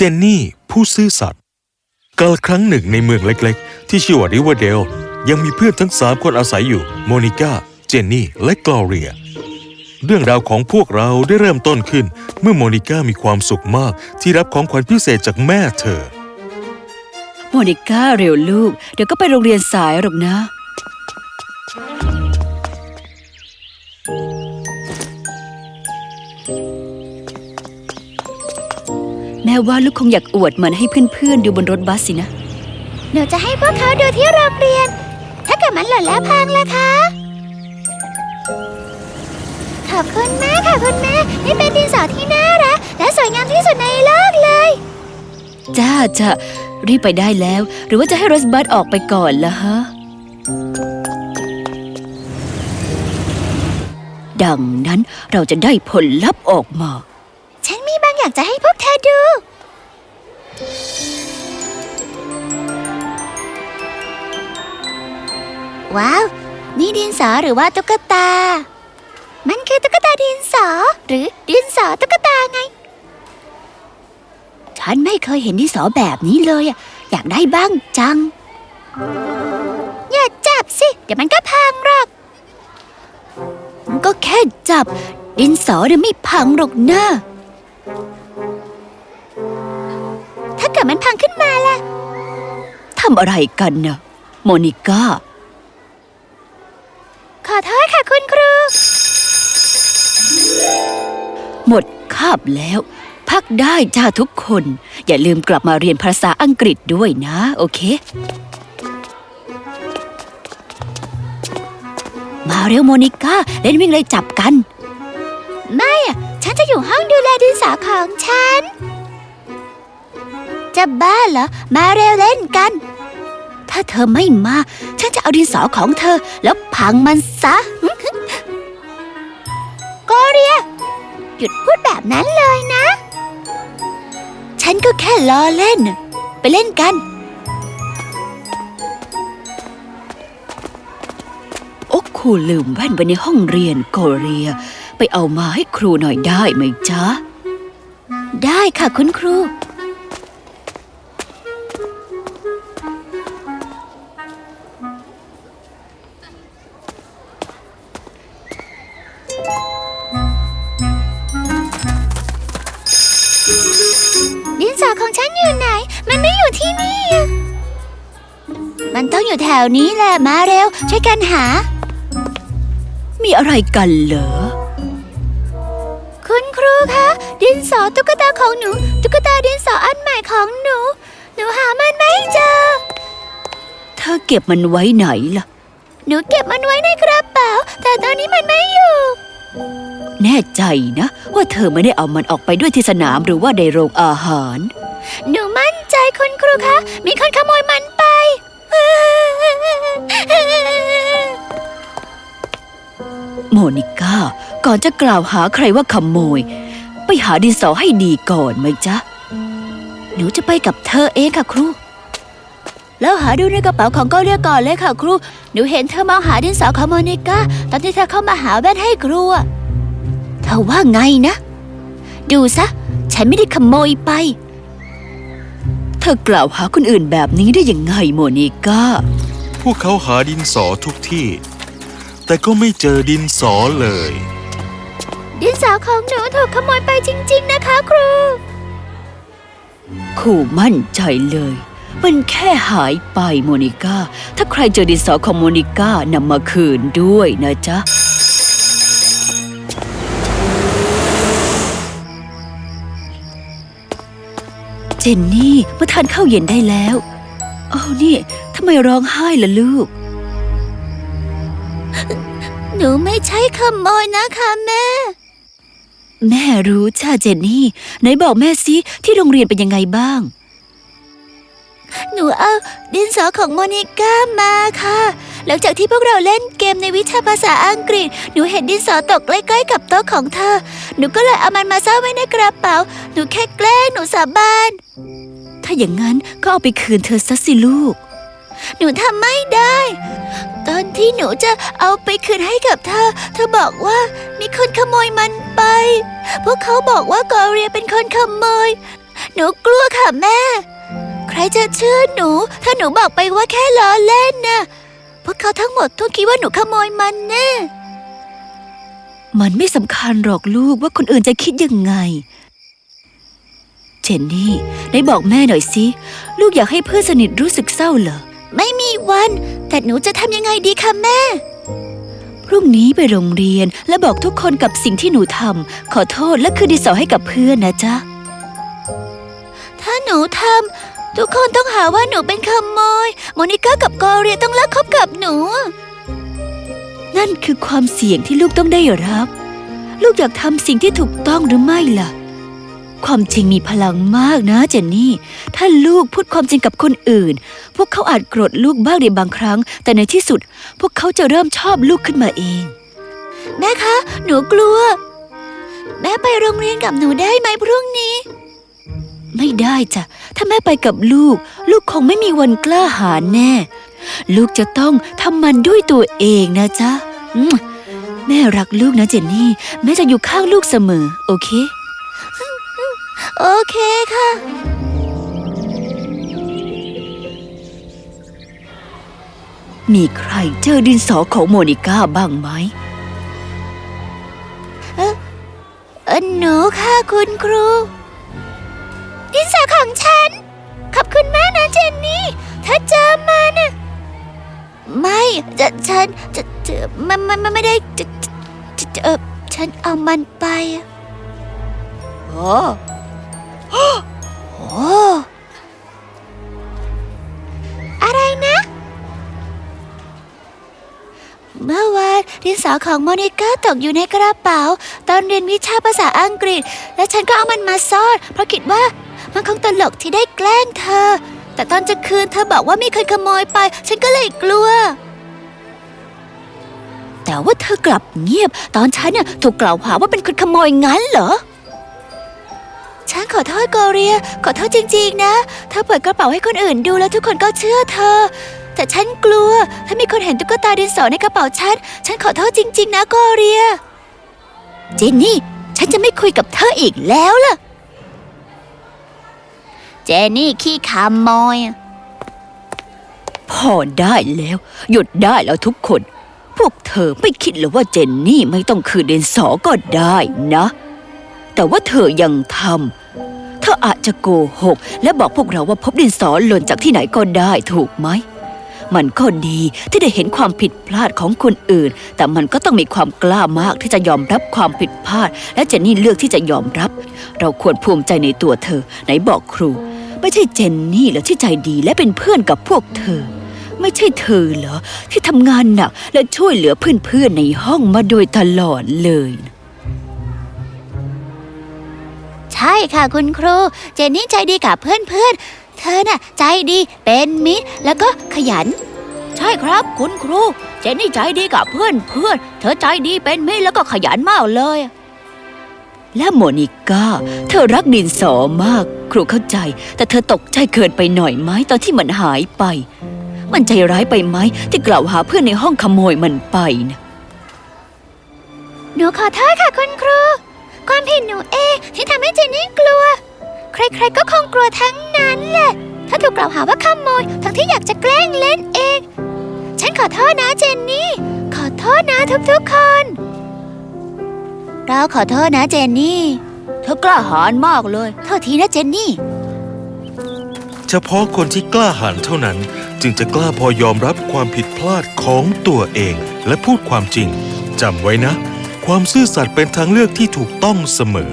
เจนนี่ผู้ซื่อสัตย์กาลครั้งหนึ่งในเมืองเล็กๆ ที่ชื่อว่าริเวอร์เดล ยังมีเพื่อนทั้งสามคนอาศัยอยู่ โมนิก้า เจนนี่ และกลอเรีย เรื่องราวของพวกเราได้เริ่มต้นขึ้น เมื่อโมนิก้ามีความสุขมากที่รับของขวัญพิเศษจากแม่เธอ โมนิก้าเร็วลูก เดี๋ยวก็ไปโรงเรียนสายหรอกนะ แม่ว่าลูกคงอยากอวดมันให้เพื่อนๆดูบนรถบัสสินะ หนูจะให้พวกเขาดูที่โรงเรียน ถ้าเกิดมันหล่นแล้วพังล่ะคะ ขอบคุณแม่ค่ะคุณแม่ นี่เป็นดินสอที่น่ารักและสวยงามที่สุดในโลกเลย จ้าจะรีบไปได้แล้ว หรือว่าจะให้รถบัสออกไปก่อนล่ะฮะ ดังนั้นเราจะได้ผลลัพธ์ออกมาฉันมีบางอย่างจะให้พวกเธอดู ว้าว นี่ดินสอหรือว่าตุ๊กตา มันคือตุ๊กตาดินสอ หรือดินสอตุ๊กตาไง ฉันไม่เคยเห็นดินสอแบบนี้เลยอะอยากได้บ้างจัง อย่าจับสิ เดี๋ยวมันก็พังหรอก มันก็แค่จับ ดินสอเดี๋ยวไม่พังหรอกนะ มันพังขึ้นมาล่ะทำอะไรกันนะโมนิก้า ขอโทษค่ะคุณครู หมดคาบแล้ว พักได้จ้าทุกคน อย่าลืมกลับมาเรียนภาษาอังกฤษด้วยนะ โอเค มาเร็วโมนิก้า เล่นวิ่งเลยจับกัน ไม่อะฉันจะอยู่ห้องดูแลดินสอของฉัน จะบ้าเหรอ มาเร็วเล่นกัน ถ้าเธอไม่มา ฉันจะเอาดินสอของเธอ แล้วพังมันซะโกเรีย หยุดพูดแบบนั้นเลยนะ ฉันก็แค่ล้อเล่น ไปเล่นกัน โอ้ครูลืมแว่นไว้ในห้องเรียนโกเรีย ไปเอามาให้ครูหน่อยได้ไหมจ๊ะ ได้ค่ะคุณครู ถวนี้แหละมาเร็ว ช่วยกันหา มีอะไรกันเหรอ คุณครูคะ ดินสอตุ๊กตาของหนู ตุ๊กตาดินสออันใหม่ของหนู หนูหามันไม่เจอ เธอเก็บมันไว้ไหนล่ะ หนูเก็บมันไว้ในกระเป๋า แต่ตอนนี้มันไม่อยู่ แน่ใจนะ ว่าเธอไม่ได้เอามันออกไปด้วยที่สนามหรือว่าในโรงอาหาร หนูมั่นใจคุณครูคะ มีคนขโมย โมนิก้า ก่อนจะกล่าวหาใครว่าขโมย ไปหาดินสอให้ดีก่อนไหมจ๊ะ หนูจะไปกับเธอเองค่ะครู แล้วหาดูในกระเป๋าของก็เรียก่อนเลยค่ะครู หนูเห็นเธอมองหาดินสอของโมนิก้าตอนที่เธอเข้ามาหาแว่นให้ครูเธอว่าไงนะ ดูซะ ฉันไม่ได้ขโมยไป เธอกล่าวหาคนอื่นแบบนี้ได้ยังไงโมนิก้า พวกเขาหาดินสอทุกที่ แต่ก็ไม่เจอดินสอเลย ดินสอของหนูถูกขโมยไปจริง ๆ นะคะครูขู่มั่นใจเลย มันแค่หายไปโมนิก้า ถ้าใครเจอดินสอของโมนิก้านำมาคืนด้วยนะจ๊ะเจนนี่มาทานข้าวเย็นได้แล้วเอานี่ทำไมร้องไห้ล่ะลูก หนูไม่ใช่ขโมยนะคะแม่ แม่รู้จ้าเจนนี่ ไหนบอกแม่สิที่โรงเรียนเป็นยังไงบ้าง หนูเอาดินสอของโมนิก้ามาค่ะ หลังจากที่พวกเราเล่นเกมในวิชาภาษาอังกฤษ หนูเห็นดินสอตกใกล้ๆกับโต๊ะของเธอ หนูก็เลยเอามันมาซ่อนไว้ในกระเป๋า หนูแค่แกล้งหนูสาบาน ถ้าอย่างนั้นก็เอาไปคืนเธอซะสิลูก หนูทำไม่ได้ ตอนที่หนูจะเอาไปคืนให้กับเธอ เธอบอกว่ามีคนขโมยมันไป พวกเขาบอกว่ากอเรียเป็นคนขโมย หนูกลัวค่ะแม่ ใครจะเชื่อหนู ถ้าหนูบอกไปว่าแค่ล้อเล่นนะพวกเขาทั้งหมดต้องคิดว่าหนูขโมยมันแน่มันไม่สำคัญหรอกลูกว่าคนอื่นจะคิดยังไง เจนนี่ได้บอกแม่หน่อยสิ ลูกอยากให้เพื่อนสนิทรู้สึกเศร้าเหรอ ไม่มีวัน แต่หนูจะทำยังไงดีคะแม่ พรุ่งนี้ไปโรงเรียนและบอกทุกคนกับสิ่งที่หนูทำขอโทษและคืนดีสอให้กับเพื่อนนะจ๊ะ ถ้าหนูทำทุกคนต้องหาว่าหนูเป็นขโมยโมนิก้ากับกอเรียต้องเลิกคบกับหนู นั่นคือความเสี่ยงที่ลูกต้องได้รับ ลูกอยากทำสิ่งที่ถูกต้องหรือไม่ล่ะ ความจริงมีพลังมากนะเจนนี่ ถ้าลูกพูดความจริงกับคนอื่น พวกเขาอาจโกรธลูกบ้างในบางครั้ง แต่ในที่สุด พวกเขาจะเริ่มชอบลูกขึ้นมาเอง แม่คะ หนูกลัว แม่ไปโรงเรียนกับหนูได้ไหมพรุ่งนี้ ไม่ได้จ้ะ ถ้าแม่ไปกับลูก ลูกคงไม่มีวันกล้าหาญแน่ ลูกจะต้องทำมันด้วยตัวเองนะจ๊ะอืมแม่รักลูกนะเจนนี่ แม่จะอยู่ข้างลูกเสมอ โอเค โอเคค่ะ มีใครเจอดินสอของโมนิก้าบ้างไหมเออหนูค่ะคุณครู ดินสอของฉัน ขอบคุณมากนะเจนนี่ ถ้าเจอมันน่ะ ไม่จะฉันจะจะมันมันมันไม่ได้จะจะจะจะเออฉันเอามันไปอะโอ้ โอ้อะไรนะ เมื่อวานดินสอของโมนิก้าตกอยู่ในกระเป๋า ตอนเรียนวิชาภาษาอังกฤษ และฉันก็เอามันมาซ่อน เพราะคิดว่ามันคงตลกที่ได้แกล้งเธอ แต่ตอนจะคืนเธอบอกว่ามีคนขโมยไป ฉันก็เลยกลัวแต่ว่าเธอกลับเงียบ ตอนฉันเนี่ยถูกกล่าวหาว่าเป็นคนขโมยงั้นเหรอ ฉันขอโทษกอเรีย ขอโทษจริง ๆ นะ เธอเปิดกระเป๋าให้คนอื่นดูแล้วทุกคนก็เชื่อเธอ แต่ฉันกลัว ถ้ามีคนเห็นตุ๊กตาดินสอในกระเป๋าฉัน ฉันขอโทษจริง ๆ นะกอเรีย เจนนี่ ฉันจะไม่คุยกับเธออีกแล้วล่ะ เจนนี่ขี้ขโมอย พอได้แล้ว หยุดได้แล้วทุกคน พวกเธอไม่คิดเลยว่าเจนนี่ไม่ต้องคืนดินสอก็ได้นะ แต่ว่าเธอยังทำเธออาจจะโกหก และบอกพวกเราว่าพบดินสอหล่นจากที่ไหนก็ได้ถูกไหม มันก็ดีที่ได้เห็นความผิดพลาดของคนอื่น แต่มันก็ต้องมีความกล้ามากที่จะยอมรับความผิดพลาด และเจนนี่เลือกที่จะยอมรับ เราควรภูมิใจในตัวเธอ ไหนบอกครู ไม่ใช่เจนนี่เหรอที่ใจดีและเป็นเพื่อนกับพวกเธอไม่ใช่เธอเหรอ ที่ทำงานหนักและช่วยเหลือเพื่อนๆในห้องมาโดยตลอดเลย ใช่ค่ะคุณครู เจนนี่ใจดีกับเพื่อนๆ เธอน่ะใจดีเป็นมิตรแล้วก็ขยัน ใช่ครับคุณครู เจนนี่ใจดีกับเพื่อนเพื่อนๆเธอใจดีเป็นมิตรแล้วก็ขยันมากเลย และโมนิก้าเธอรักดินสอมาก ครูเข้าใจ แต่เธอตกใจเกินไปหน่อยไหมตอนที่มันหายไป มันใจร้ายไปไหมที่กล่าวหาเพื่อนในห้องขโมยมันไปนะหนูขอโทษค่ะคุณครู ความผิดหนูเองที่ทำให้เจนนี่กลัว ใครๆก็คงกลัวทั้งนั้นแหละ ถ้าถูกกล่าวหาว่าขโมยทั้งที่อยากจะแกล้งเล่นเอง ฉันขอโทษนะเจนนี่ ขอโทษนะทุกๆคน เราขอโทษนะเจนนี่ เธอกล้าหาญมากเลย โทษทีนะเจนนี่ เฉพาะคนที่กล้าหาญเท่านั้น จึงจะกล้าพอยอมรับความผิดพลาดของตัวเอง และพูดความจริงจำไว้นะ ความซื่อสัตย์เป็นทางเลือกที่ถูกต้องเสมอ